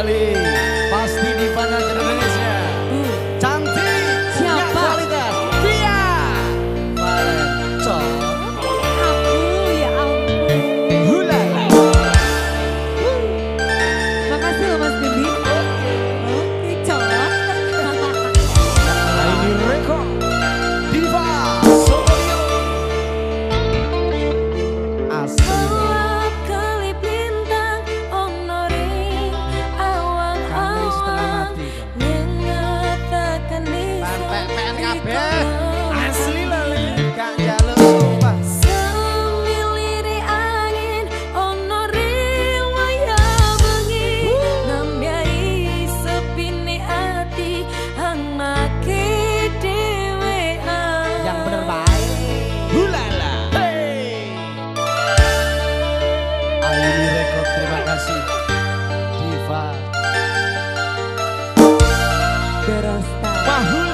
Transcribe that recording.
kembali. Barulho.